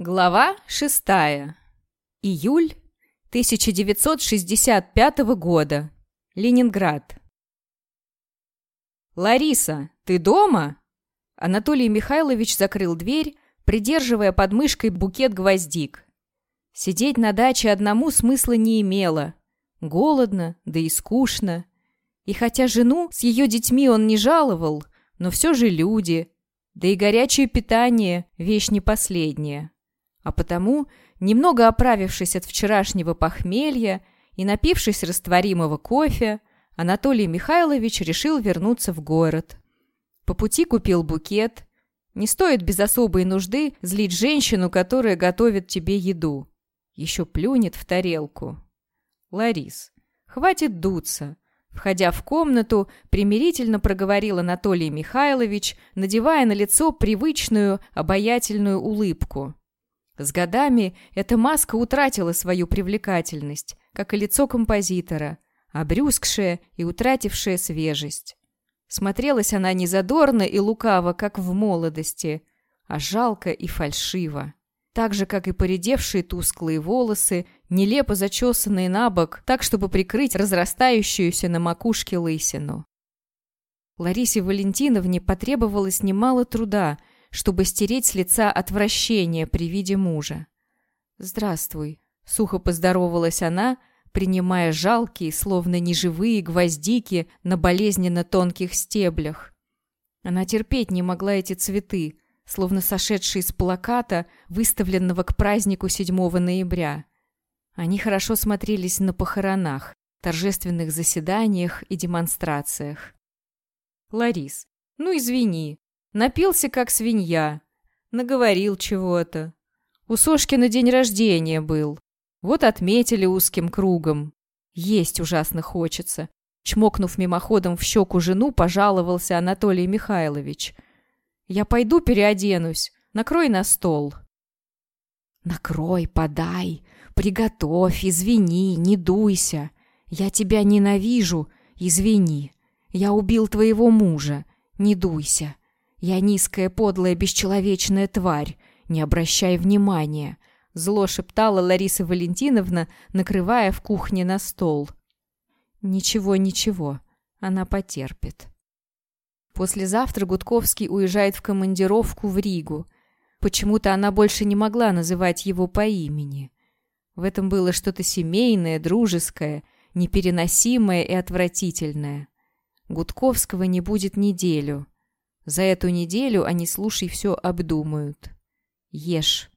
Глава 6. Июль 1965 года. Ленинград. «Лариса, ты дома?» Анатолий Михайлович закрыл дверь, придерживая под мышкой букет гвоздик. Сидеть на даче одному смысла не имело. Голодно, да и скучно. И хотя жену с ее детьми он не жаловал, но все же люди. Да и горячее питание – вещь не последняя. А потому, немного оправившись от вчерашнего похмелья и напившись растворимого кофе, Анатолий Михайлович решил вернуться в город. По пути купил букет. Не стоит без особой нужды злить женщину, которая готовит тебе еду. Еще плюнет в тарелку. Ларис, хватит дуться. Входя в комнату, примирительно проговорил Анатолий Михайлович, надевая на лицо привычную обаятельную улыбку. С годами эта маска утратила свою привлекательность, как и лицо композитора, обрюзгшая и утратившая свежесть. Смотрелась она не задорно и лукаво, как в молодости, а жалко и фальшиво. Так же, как и поредевшие тусклые волосы, нелепо зачесанные на бок, так, чтобы прикрыть разрастающуюся на макушке лысину. Ларисе Валентиновне потребовалось немало труда, чтобы стереть с лица отвращение при виде мужа. «Здравствуй», — сухо поздоровалась она, принимая жалкие, словно неживые гвоздики на болезненно тонких стеблях. Она терпеть не могла эти цветы, словно сошедшие с плаката, выставленного к празднику 7 ноября. Они хорошо смотрелись на похоронах, торжественных заседаниях и демонстрациях. «Ларис, ну извини, Напился, как свинья. Наговорил чего-то. У Сошки на день рождения был. Вот отметили узким кругом. Есть ужасно хочется. Чмокнув мимоходом в щеку жену, пожаловался Анатолий Михайлович. «Я пойду переоденусь. Накрой на стол». «Накрой, подай, приготовь, извини, не дуйся. Я тебя ненавижу, извини. Я убил твоего мужа, не дуйся. Я низкая, подлая, бесчеловечная тварь. Не обращай внимания. Зло шептала Лариса Валентиновна, накрывая в кухне на стол. Ничего, ничего. Она потерпит. Послезавтра Гудковский уезжает в командировку в Ригу. Почему-то она больше не могла называть его по имени. В этом было что-то семейное, дружеское, непереносимое и отвратительное. Гудковского не будет неделю. За эту неделю они, слушай, все обдумают. Ешь.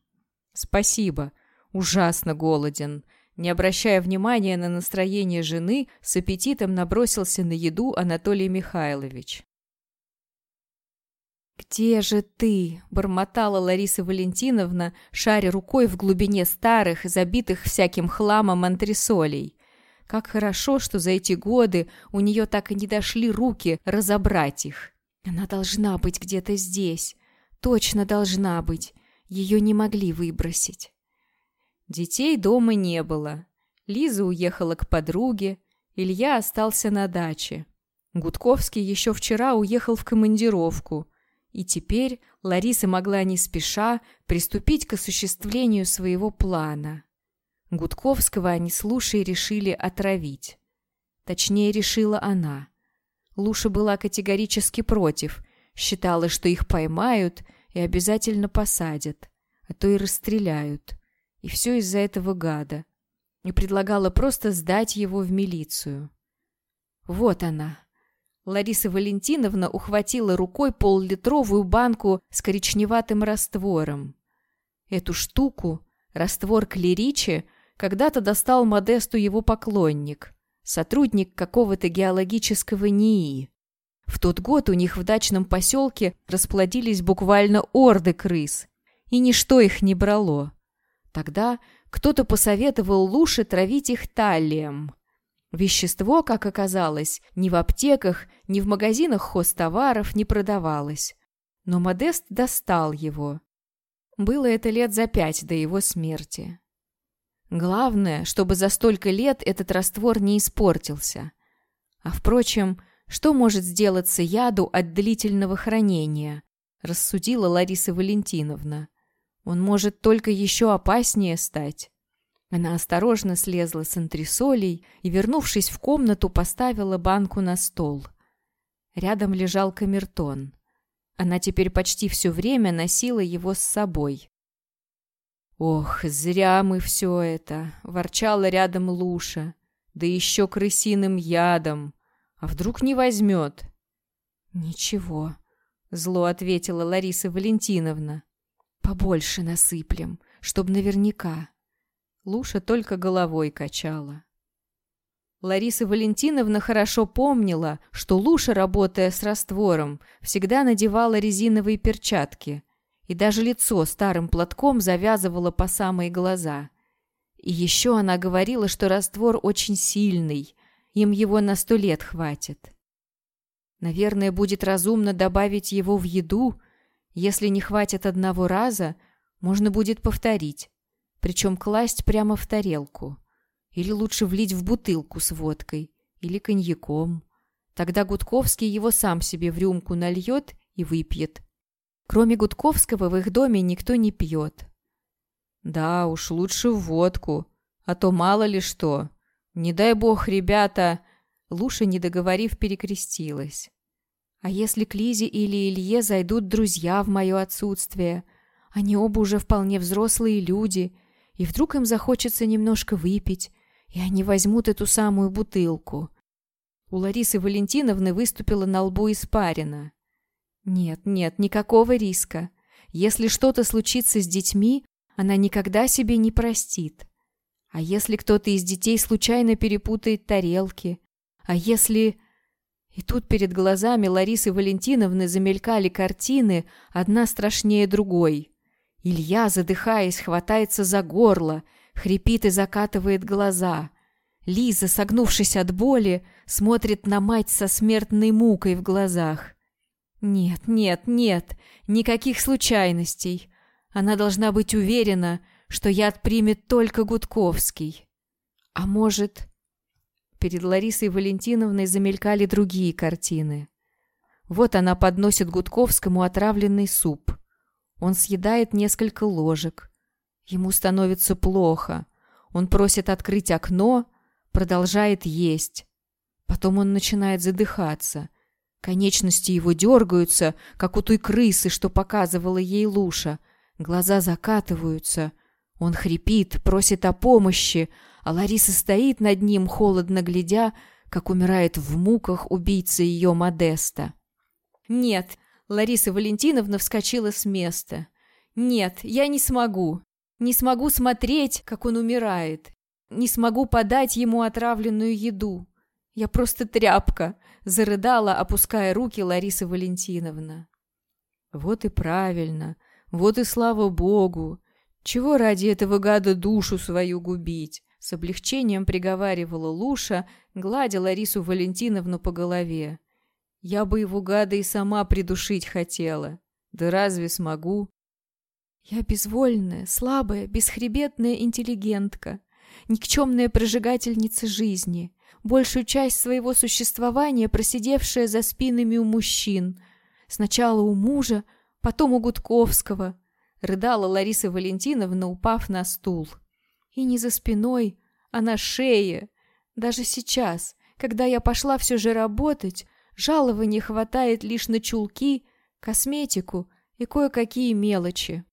Спасибо. Ужасно голоден. Не обращая внимания на настроение жены, с аппетитом набросился на еду Анатолий Михайлович. «Где же ты?» – бормотала Лариса Валентиновна, шаря рукой в глубине старых, забитых всяким хламом антресолей. Как хорошо, что за эти годы у нее так и не дошли руки разобрать их. Она должна быть где-то здесь. Точно должна быть. Ее не могли выбросить. Детей дома не было. Лиза уехала к подруге. Илья остался на даче. Гудковский еще вчера уехал в командировку. И теперь Лариса могла не спеша приступить к осуществлению своего плана. Гудковского они с Лушей решили отравить. Точнее, решила она. Луша была категорически против, считала, что их поймают и обязательно посадят, а то и расстреляют. И все из-за этого гада. И предлагала просто сдать его в милицию. Вот она. Лариса Валентиновна ухватила рукой поллитровую банку с коричневатым раствором. Эту штуку, раствор клеричи, когда-то достал Модесту его поклонник сотрудник какого-то геологического НИИ. В тот год у них в дачном поселке расплодились буквально орды крыс, и ничто их не брало. Тогда кто-то посоветовал Луше травить их талием. Вещество, как оказалось, ни в аптеках, ни в магазинах хозтоваров не продавалось. Но Модест достал его. Было это лет за пять до его смерти. Главное, чтобы за столько лет этот раствор не испортился. А впрочем, что может сделаться яду от длительного хранения? Рассудила Лариса Валентиновна. Он может только еще опаснее стать. Она осторожно слезла с антресолей и, вернувшись в комнату, поставила банку на стол. Рядом лежал камертон. Она теперь почти все время носила его с собой. «Ох, зря мы все это!» — ворчала рядом Луша. «Да еще крысиным ядом! А вдруг не возьмет?» «Ничего», — зло ответила Лариса Валентиновна. «Побольше насыплем, чтоб наверняка». Луша только головой качала. Лариса Валентиновна хорошо помнила, что Луша, работая с раствором, всегда надевала резиновые перчатки и даже лицо старым платком завязывала по самые глаза. И еще она говорила, что раствор очень сильный, им его на сто лет хватит. Наверное, будет разумно добавить его в еду. Если не хватит одного раза, можно будет повторить. Причем класть прямо в тарелку. Или лучше влить в бутылку с водкой. Или коньяком. Тогда Гудковский его сам себе в рюмку нальет и выпьет. Кроме Гудковского в их доме никто не пьет. Да уж, лучше в водку. А то мало ли что. Не дай бог, ребята... Луша, не договорив, перекрестилась. А если к Лизе или Илье зайдут друзья в мое отсутствие? Они оба уже вполне взрослые люди, и вдруг им захочется немножко выпить, и они возьмут эту самую бутылку. У Ларисы Валентиновны выступила на лбу испарина. Нет, нет, никакого риска. Если что-то случится с детьми, она никогда себе не простит. А если кто-то из детей случайно перепутает тарелки? А если... И тут перед глазами Ларисы Валентиновны замелькали картины, одна страшнее другой. Илья, задыхаясь, хватается за горло, хрипит и закатывает глаза. Лиза, согнувшись от боли, смотрит на мать со смертной мукой в глазах. Нет, нет, нет, никаких случайностей. Она должна быть уверена, что яд примет только Гудковский. А может... Перед Ларисой Валентиновной замелькали другие картины. Вот она подносит Гудковскому отравленный суп. Он съедает несколько ложек. Ему становится плохо. Он просит открыть окно, продолжает есть. Потом он начинает задыхаться. Конечности его дергаются, как у той крысы, что показывала ей Луша. Глаза закатываются. Он хрипит, просит о помощи, а Лариса стоит над ним, холодно глядя, как умирает в муках убийца ее Модеста. «Нет», — Лариса Валентиновна вскочила с места. «Нет, я не смогу. Не смогу смотреть, как он умирает. Не смогу подать ему отравленную еду. Я просто тряпка», — зарыдала, опуская руки Лариса Валентиновна. «Вот и правильно. Вот и слава богу. Чего ради этого гада душу свою губить? С облегчением приговаривала Луша, гладя Ларису Валентиновну по голове. Я бы его гада и сама придушить хотела. Да разве смогу? Я безвольная, слабая, бесхребетная интеллигентка, никчемная прожигательница жизни, большую часть своего существования просидевшая за спинами у мужчин. Сначала у мужа, потом у Гудковского, рыдала Лариса Валентиновна, упав на стул. И не за спиной, а на шее. Даже сейчас, когда я пошла все же работать, жалования хватает лишь на чулки, косметику и кое-какие мелочи.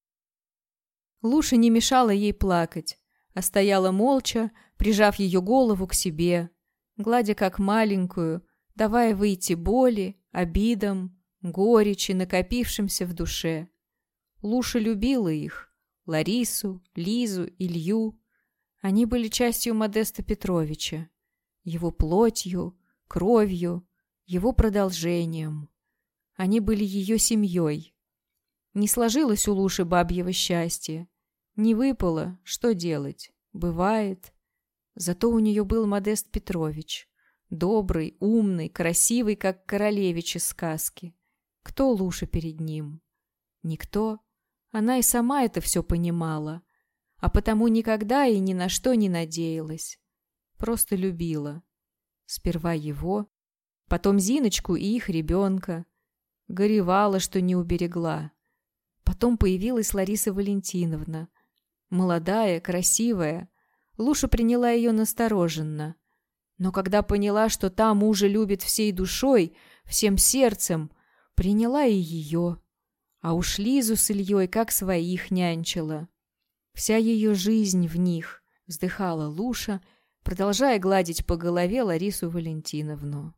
Луша не мешала ей плакать, а стояла молча, прижав ее голову к себе, гладя как маленькую, давая выйти боли, обидам, горечи, накопившимся в душе. Луша любила их. Ларису, Лизу, Илью. Они были частью Модеста Петровича. Его плотью, кровью, его продолжением. Они были ее семьей. Не сложилось у Луши бабьего счастья. Не выпало, что делать? Бывает. Зато у нее был Модест Петрович. Добрый, умный, красивый, как королевич из сказки. Кто Луша перед ним? Никто. Она и сама это все понимала, а потому никогда и ни на что не надеялась. Просто любила. Сперва его, потом Зиночку и их ребенка. Горевала, что не уберегла. Потом появилась Лариса Валентиновна. Молодая, красивая. Луша приняла ее настороженно. Но когда поняла, что та мужа любит всей душой, всем сердцем, приняла и ее. А уж Лизу с Ильей как своих нянчила. Вся ее жизнь в них, вздыхала Луша, продолжая гладить по голове Ларису Валентиновну.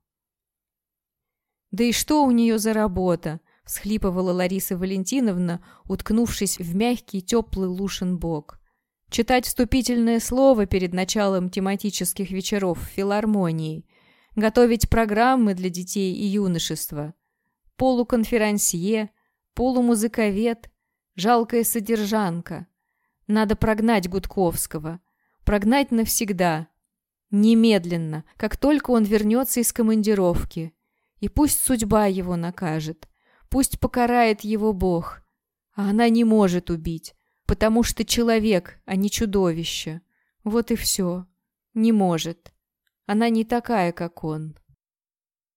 «Да и что у нее за работа?» — всхлипывала Лариса Валентиновна, уткнувшись в мягкий теплый Лушин бок. «Читать вступительное слово перед началом тематических вечеров в филармонии, готовить программы для детей и юношества, полуконферансье, полумузыковед, жалкая содержанка. Надо прогнать Гудковского. Прогнать навсегда. Немедленно, как только он вернется из командировки. И пусть судьба его накажет. Пусть покарает его Бог. А она не может убить, потому что человек, а не чудовище. Вот и все. Не может. Она не такая, как он.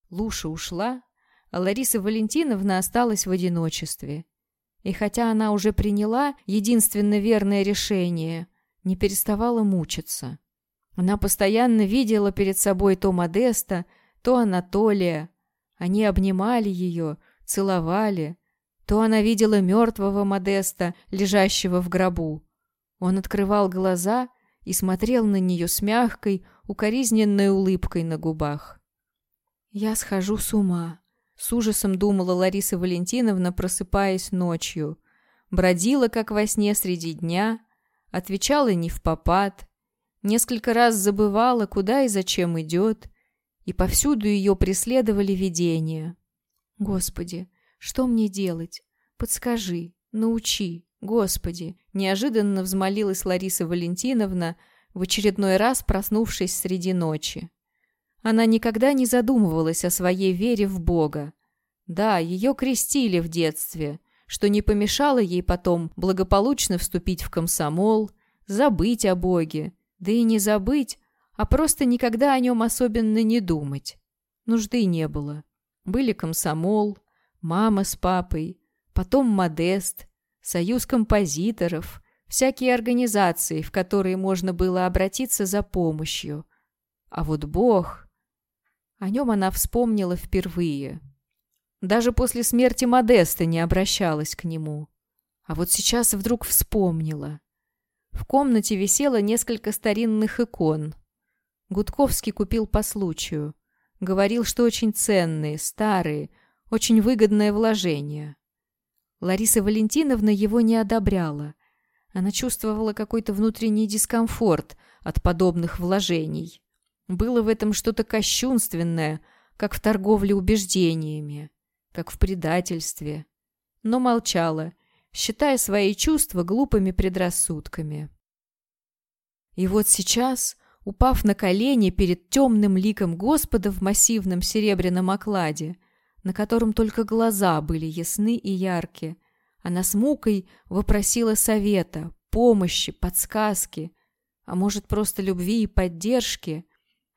Луша ушла, а Лариса Валентиновна осталась в одиночестве. И хотя она уже приняла единственно верное решение, не переставала мучиться. Она постоянно видела перед собой то Модеста, то Анатолия. Они обнимали ее, целовали. То она видела мертвого Модеста, лежащего в гробу. Он открывал глаза и смотрел на нее с мягкой, укоризненной улыбкой на губах. «Я схожу с ума», с ужасом думала Лариса Валентиновна, просыпаясь ночью. Бродила, как во сне среди дня, отвечала не в попад, несколько раз забывала, куда и зачем идет, и повсюду ее преследовали видения. «Господи, что мне делать? Подскажи, научи, Господи!» Неожиданно взмолилась Лариса Валентиновна, в очередной раз проснувшись среди ночи. Она никогда не задумывалась о своей вере в Бога. Да, ее крестили в детстве, что не помешало ей потом благополучно вступить в комсомол, забыть о Боге, да и не забыть, а просто никогда о нем особенно не думать. Нужды не было. Были комсомол, мама с папой, потом Модест, союз композиторов, всякие организации, в которые можно было обратиться за помощью. А вот Бог... О нем она вспомнила впервые. Даже после смерти Модеста не обращалась к нему. А вот сейчас вдруг вспомнила. В комнате висело несколько старинных икон. Гудковский купил по случаю. Говорил, что очень ценные, старые, очень выгодное вложение. Лариса Валентиновна его не одобряла. Она чувствовала какой-то внутренний дискомфорт от подобных вложений. Было в этом что-то кощунственное, как в торговле убеждениями, как в предательстве. Но молчала, считая свои чувства глупыми предрассудками. И вот сейчас, упав на колени перед темным ликом Господа в массивном серебряном окладе, на котором только глаза были ясны и яркие, она с мукой вопросила совета, помощи, подсказки, а может, просто любви и поддержки —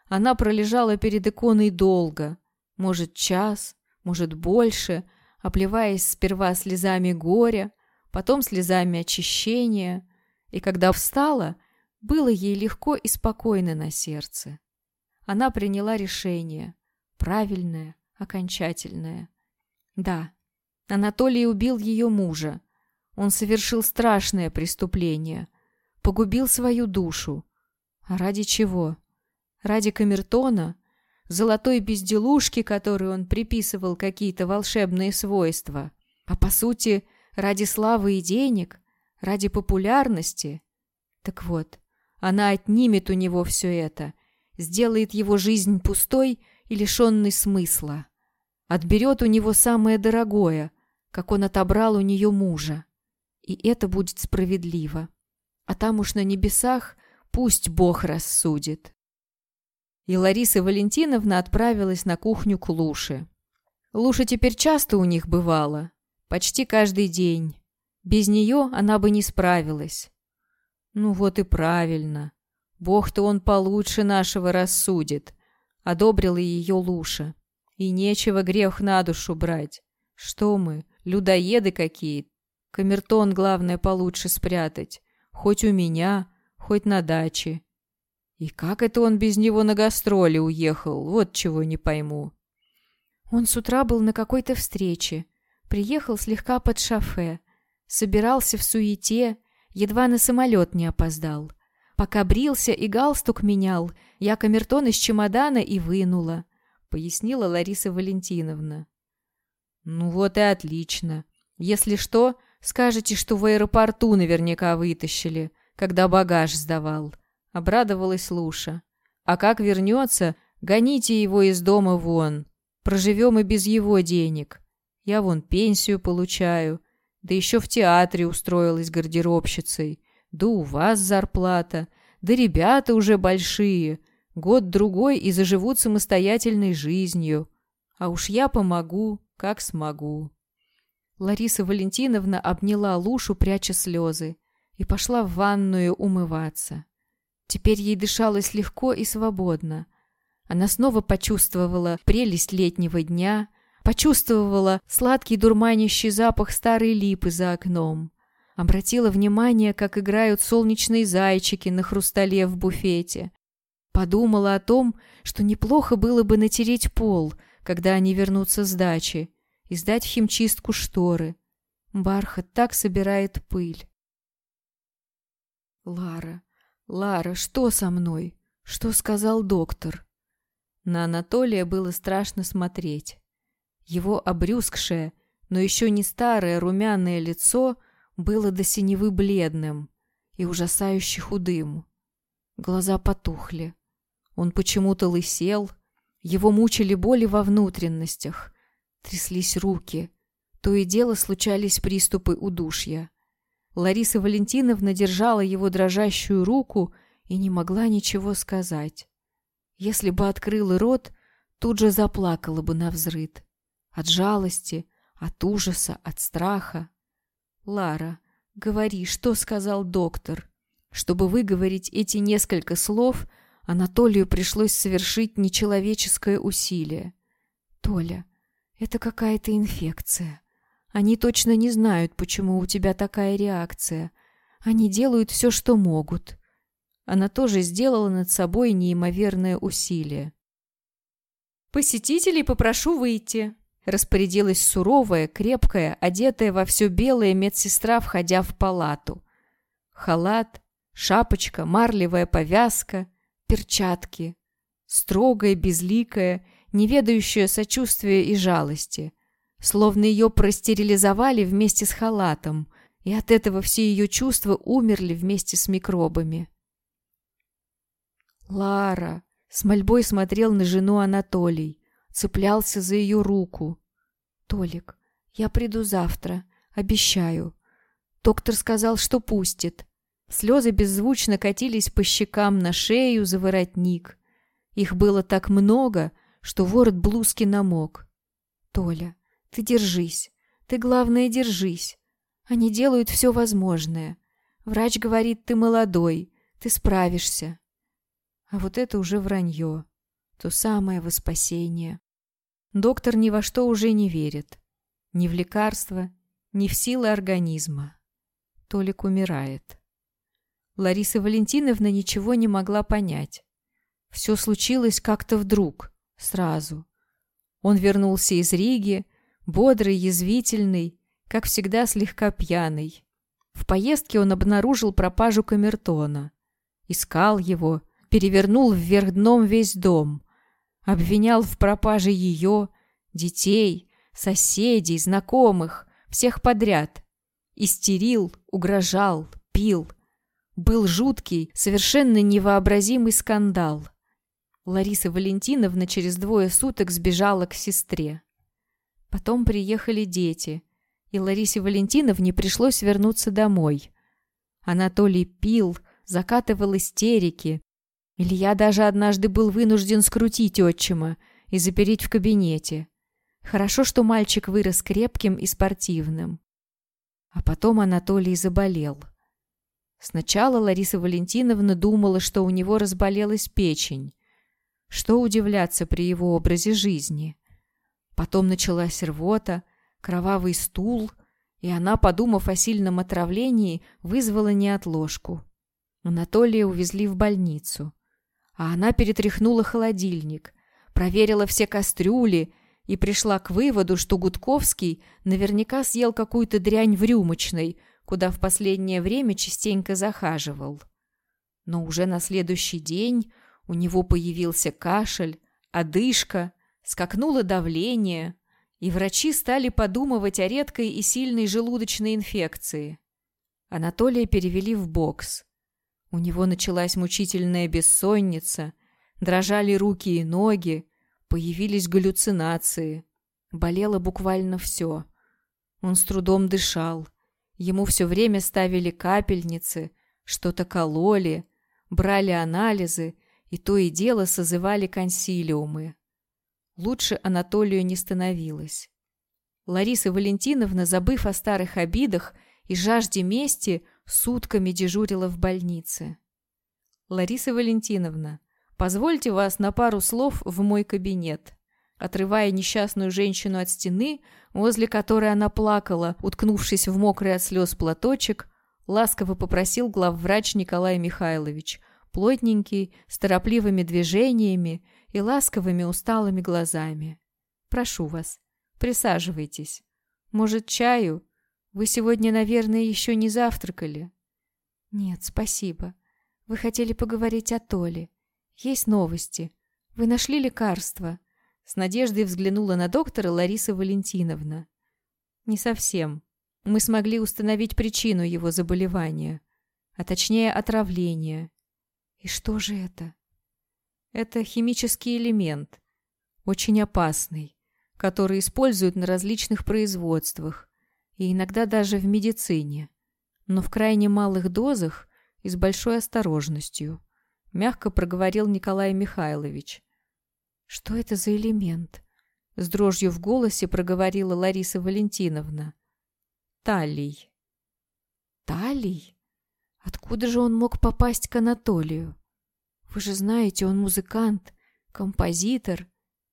она пролежала перед иконой долго, может, час, может, больше, обливаясь сперва слезами горя, потом слезами очищения, и когда встала, было ей легко и спокойно на сердце. Она приняла решение, правильное, окончательное. Да, Анатолий убил ее мужа. Он совершил страшное преступление, погубил свою душу. А ради чего? Ради камертона, золотой безделушки, которой он приписывал какие-то волшебные свойства, а по сути ради славы и денег, ради популярности. Так вот, она отнимет у него все это, сделает его жизнь пустой и лишенной смысла. Отберет у него самое дорогое, как он отобрал у нее мужа. И это будет справедливо. А там уж на небесах пусть Бог рассудит и Лариса Валентиновна отправилась на кухню к Луше. Луша теперь часто у них бывала, почти каждый день. Без нее она бы не справилась. Ну вот и правильно. Бог-то он получше нашего рассудит. Одобрила ее Луша. И нечего грех на душу брать. Что мы, людоеды какие Камертон, главное, получше спрятать. Хоть у меня, хоть на даче. И как это он без него на гастроли уехал, вот чего не пойму. Он с утра был на какой-то встрече. Приехал слегка под шофе. Собирался в суете, едва на самолет не опоздал. Пока брился и галстук менял, я камертон из чемодана и вынула, — пояснила Лариса Валентиновна. «Ну вот и отлично. Если что, скажете, что в аэропорту наверняка вытащили, когда багаж сдавал», — обрадовалась Луша. «А как вернется, гоните его из дома вон. Проживем и без его денег. Я вон пенсию получаю, да еще в театре устроилась гардеробщицей. Да у вас зарплата, да ребята уже большие, год-другой и заживут самостоятельной жизнью. А уж я помогу, как смогу». Лариса Валентиновна обняла Лушу, пряча слезы, и пошла в ванную умываться. Теперь ей дышалось легко и свободно. Она снова почувствовала прелесть летнего дня, почувствовала сладкий дурманящий запах старой липы за окном, обратила внимание, как играют солнечные зайчики на хрустале в буфете, подумала о том, что неплохо было бы натереть пол, когда они вернутся с дачи, и сдать в химчистку шторы. Бархат так собирает пыль. Лара, Лара, что со мной? Что сказал доктор? На Анатолия было страшно смотреть. Его обрюзгшее, но еще не старое румяное лицо было до синевы бледным и ужасающе худым. Глаза потухли. Он почему-то лысел, его мучили боли во внутренностях, тряслись руки, то и дело случались приступы удушья. Лариса Валентиновна держала его дрожащую руку и не могла ничего сказать. Если бы открыла рот, тут же заплакала бы на взрыд. От жалости, от ужаса, от страха. «Лара, говори, что сказал доктор?» Чтобы выговорить эти несколько слов, Анатолию пришлось совершить нечеловеческое усилие. «Толя, это какая-то инфекция. Они точно не знают, почему у тебя такая реакция. Они делают все, что могут. Она тоже сделала над собой неимоверное усилие. «Посетителей попрошу выйти», — распорядилась суровая, крепкая, одетая во все белое медсестра, входя в палату. Халат, шапочка, марлевая повязка, перчатки. Строгая, безликая, не ведающая сочувствия и жалости. Словно ее простерилизовали вместе с халатом, и от этого все ее чувства умерли вместе с микробами. Лара с мольбой смотрел на жену Анатолий, цеплялся за ее руку. «Толик, я приду завтра, обещаю. Доктор сказал, что пустит». Слезы беззвучно катились по щекам на шею за воротник. Их было так много, что ворот блузки намок. «Толя, ты держись. Ты, главное, держись. Они делают все возможное. Врач говорит, ты молодой, ты справишься. А вот это уже вранье. То самое во спасение. Доктор ни во что уже не верит. Ни в лекарства, ни в силы организма. Толик умирает. Лариса Валентиновна ничего не могла понять. Все случилось как-то вдруг, сразу. Он вернулся из Риги, бодрый, язвительный, как всегда слегка пьяный. В поездке он обнаружил пропажу камертона. Искал его, перевернул вверх дном весь дом. Обвинял в пропаже ее, детей, соседей, знакомых, всех подряд. Истерил, угрожал, пил. Был жуткий, совершенно невообразимый скандал. Лариса Валентиновна через двое суток сбежала к сестре. Потом приехали дети, и Ларисе Валентиновне пришлось вернуться домой. Анатолий пил, закатывал истерики, Илья даже однажды был вынужден скрутить отчима и запереть в кабинете. Хорошо, что мальчик вырос крепким и спортивным. А потом Анатолий заболел. Сначала Лариса Валентиновна думала, что у него разболелась печень. Что удивляться при его образе жизни? Потом началась рвота, кровавый стул, и она, подумав о сильном отравлении, вызвала неотложку. Анатолия увезли в больницу. А она перетряхнула холодильник, проверила все кастрюли и пришла к выводу, что Гудковский наверняка съел какую-то дрянь в рюмочной, куда в последнее время частенько захаживал. Но уже на следующий день у него появился кашель, одышка, скакнуло давление, и врачи стали подумывать о редкой и сильной желудочной инфекции. Анатолия перевели в бокс. У него началась мучительная бессонница, дрожали руки и ноги, появились галлюцинации. Болело буквально все. Он с трудом дышал. Ему все время ставили капельницы, что-то кололи, брали анализы и то и дело созывали консилиумы. Лучше Анатолию не становилось. Лариса Валентиновна, забыв о старых обидах и жажде мести, сутками дежурила в больнице. «Лариса Валентиновна, позвольте вас на пару слов в мой кабинет». Отрывая несчастную женщину от стены, возле которой она плакала, уткнувшись в мокрый от слез платочек, ласково попросил главврач Николай Михайлович, плотненький, с торопливыми движениями и ласковыми усталыми глазами. «Прошу вас, присаживайтесь. Может, чаю? Вы сегодня, наверное, еще не завтракали?» «Нет, спасибо. Вы хотели поговорить о Толе. Есть новости. Вы нашли лекарство?» С надеждой взглянула на доктора Лариса Валентиновна. «Не совсем. Мы смогли установить причину его заболевания, а точнее отравления. И что же это? Это химический элемент, очень опасный, который используют на различных производствах и иногда даже в медицине, но в крайне малых дозах и с большой осторожностью, мягко проговорил Николай Михайлович. Что это за элемент? С дрожью в голосе проговорила Лариса Валентиновна. Талий. Талий? Откуда же он мог попасть к Анатолию? Вы же знаете, он музыкант, композитор.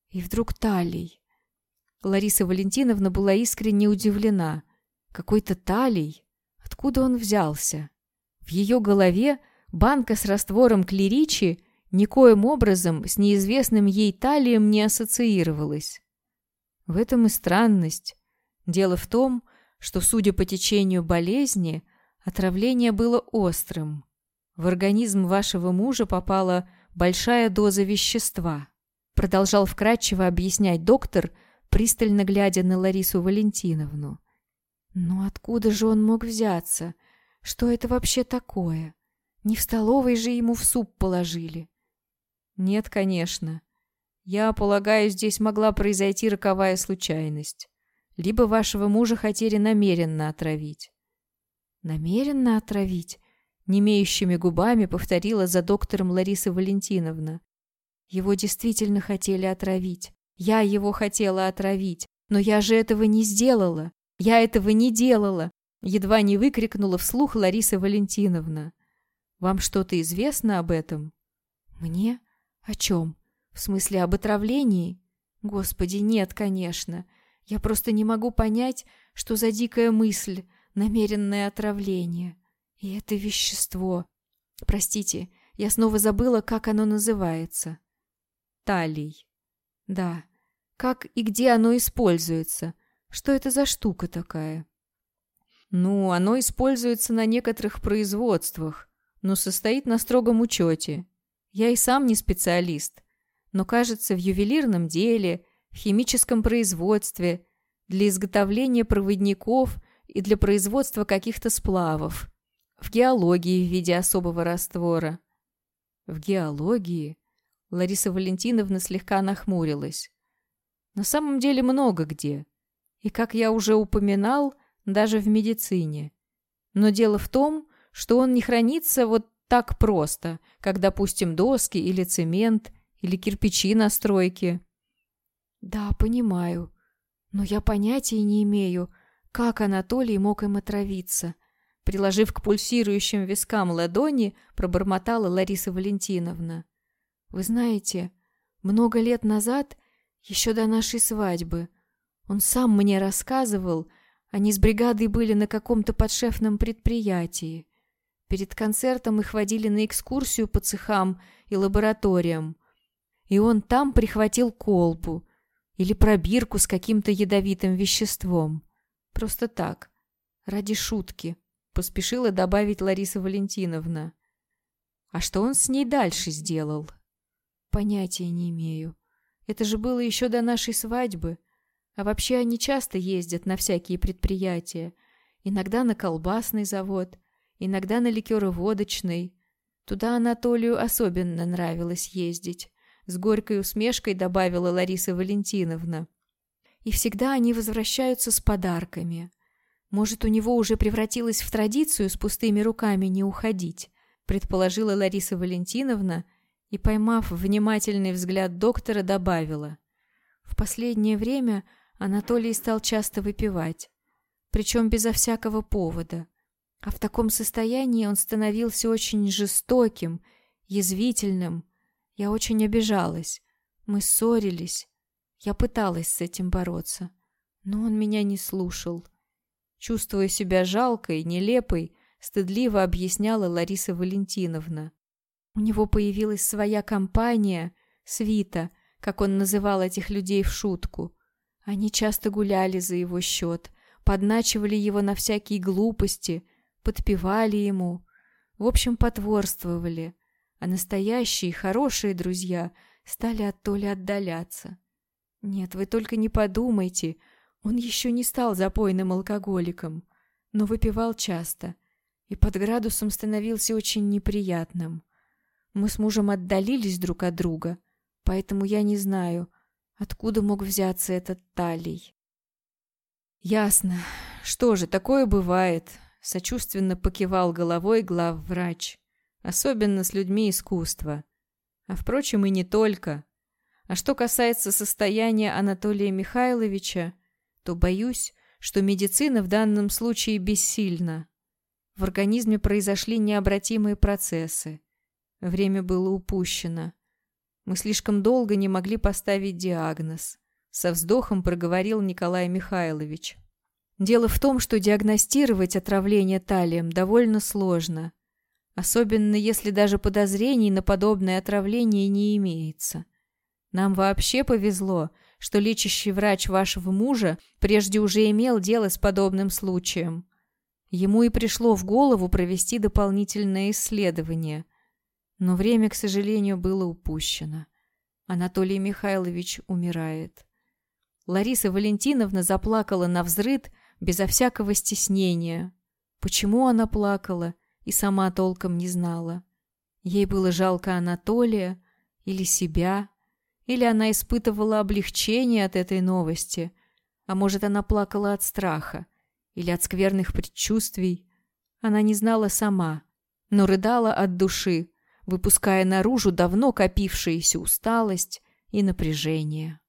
И вдруг Талий. Лариса Валентиновна была искренне удивлена. Какой-то Талий? Откуда он взялся? В ее голове банка с раствором клеричи никоим образом с неизвестным ей талием не ассоциировалась. В этом и странность. Дело в том, что, судя по течению болезни, отравление было острым. В организм вашего мужа попала большая доза вещества. Продолжал вкратчиво объяснять доктор, пристально глядя на Ларису Валентиновну. Но откуда же он мог взяться? Что это вообще такое? Не в столовой же ему в суп положили. Нет, конечно. Я полагаю, здесь могла произойти роковая случайность либо вашего мужа хотели намеренно отравить. Намеренно отравить? Немеющими губами повторила за доктором Лариса Валентиновна. Его действительно хотели отравить. Я его хотела отравить. Но я же этого не сделала. Я этого не делала. Едва не выкрикнула вслух Лариса Валентиновна. Вам что-то известно об этом? Мне? О чем? В смысле об отравлении? Господи, нет, конечно. Я просто не могу понять, что за дикая мысль, намеренное отравление. И это вещество. Простите, я снова забыла, как оно называется. Талий. Да. Как и где оно используется? Что это за штука такая? Ну, оно используется на некоторых производствах, но состоит на строгом учете. Я и сам не специалист, но, кажется, в ювелирном деле в химическом производстве, для изготовления проводников и для производства каких-то сплавов, в геологии в виде особого раствора. В геологии Лариса Валентиновна слегка нахмурилась. На самом деле много где. И, как я уже упоминал, даже в медицине. Но дело в том, что он не хранится вот так просто, как, допустим, доски или цемент, или кирпичи на стройке. «Да, понимаю. Но я понятия не имею, как Анатолий мог им отравиться». Приложив к пульсирующим вискам ладони, пробормотала Лариса Валентиновна. «Вы знаете, много лет назад, еще до нашей свадьбы, он сам мне рассказывал, Они с бригадой были на каком-то подшефном предприятии. Перед концертом их водили на экскурсию по цехам и лабораториям. И он там прихватил колбу или пробирку с каким-то ядовитым веществом. Просто так, ради шутки, поспешила добавить Лариса Валентиновна. А что он с ней дальше сделал? Понятия не имею. Это же было еще до нашей свадьбы. А вообще они часто ездят на всякие предприятия. Иногда на колбасный завод, иногда на ликероводочный. Туда Анатолию особенно нравилось ездить. С горькой усмешкой добавила Лариса Валентиновна. И всегда они возвращаются с подарками. Может, у него уже превратилось в традицию с пустыми руками не уходить, предположила Лариса Валентиновна и, поймав внимательный взгляд доктора, добавила. В последнее время Анатолий стал часто выпивать, причем безо всякого повода. А в таком состоянии он становился очень жестоким, язвительным. Я очень обижалась. Мы ссорились. Я пыталась с этим бороться, но он меня не слушал. Чувствуя себя жалкой, нелепой, стыдливо объясняла Лариса Валентиновна. У него появилась своя компания, свита, как он называл этих людей в шутку. Они часто гуляли за его счет, подначивали его на всякие глупости, подпевали ему. В общем, потворствовали. А настоящие, хорошие друзья стали от Толи отдаляться. Нет, вы только не подумайте, он еще не стал запойным алкоголиком, но выпивал часто и под градусом становился очень неприятным. Мы с мужем отдалились друг от друга, поэтому я не знаю, откуда мог взяться этот талий. Ясно. Что же, такое бывает, сочувственно покивал головой главврач, особенно с людьми искусства. А впрочем, и не только. А что касается состояния Анатолия Михайловича, то боюсь, что медицина в данном случае бессильна. В организме произошли необратимые процессы. Время было упущено. Мы слишком долго не могли поставить диагноз. Со вздохом проговорил Николай Михайлович. Дело в том, что диагностировать отравление талием довольно сложно, особенно если даже подозрений на подобное отравление не имеется. Нам вообще повезло, что лечащий врач вашего мужа прежде уже имел дело с подобным случаем. Ему и пришло в голову провести дополнительное исследование, но время, к сожалению, было упущено. Анатолий Михайлович умирает. Лариса Валентиновна заплакала на взрыд безо всякого стеснения. Почему она плакала, и сама толком не знала. Ей было жалко Анатолия или себя, или она испытывала облегчение от этой новости, а может, она плакала от страха или от скверных предчувствий. Она не знала сама, но рыдала от души, выпуская наружу давно копившуюся усталость и напряжение.